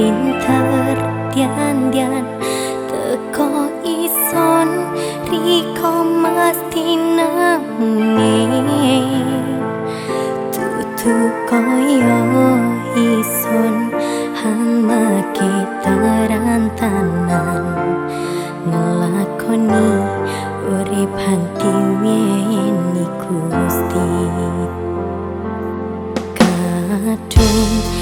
pinter dian-dian teko ison riko mesti nemi tutu koyo ison hama kita rantanan. Ngelakoni urip hati ini gusti. Kadung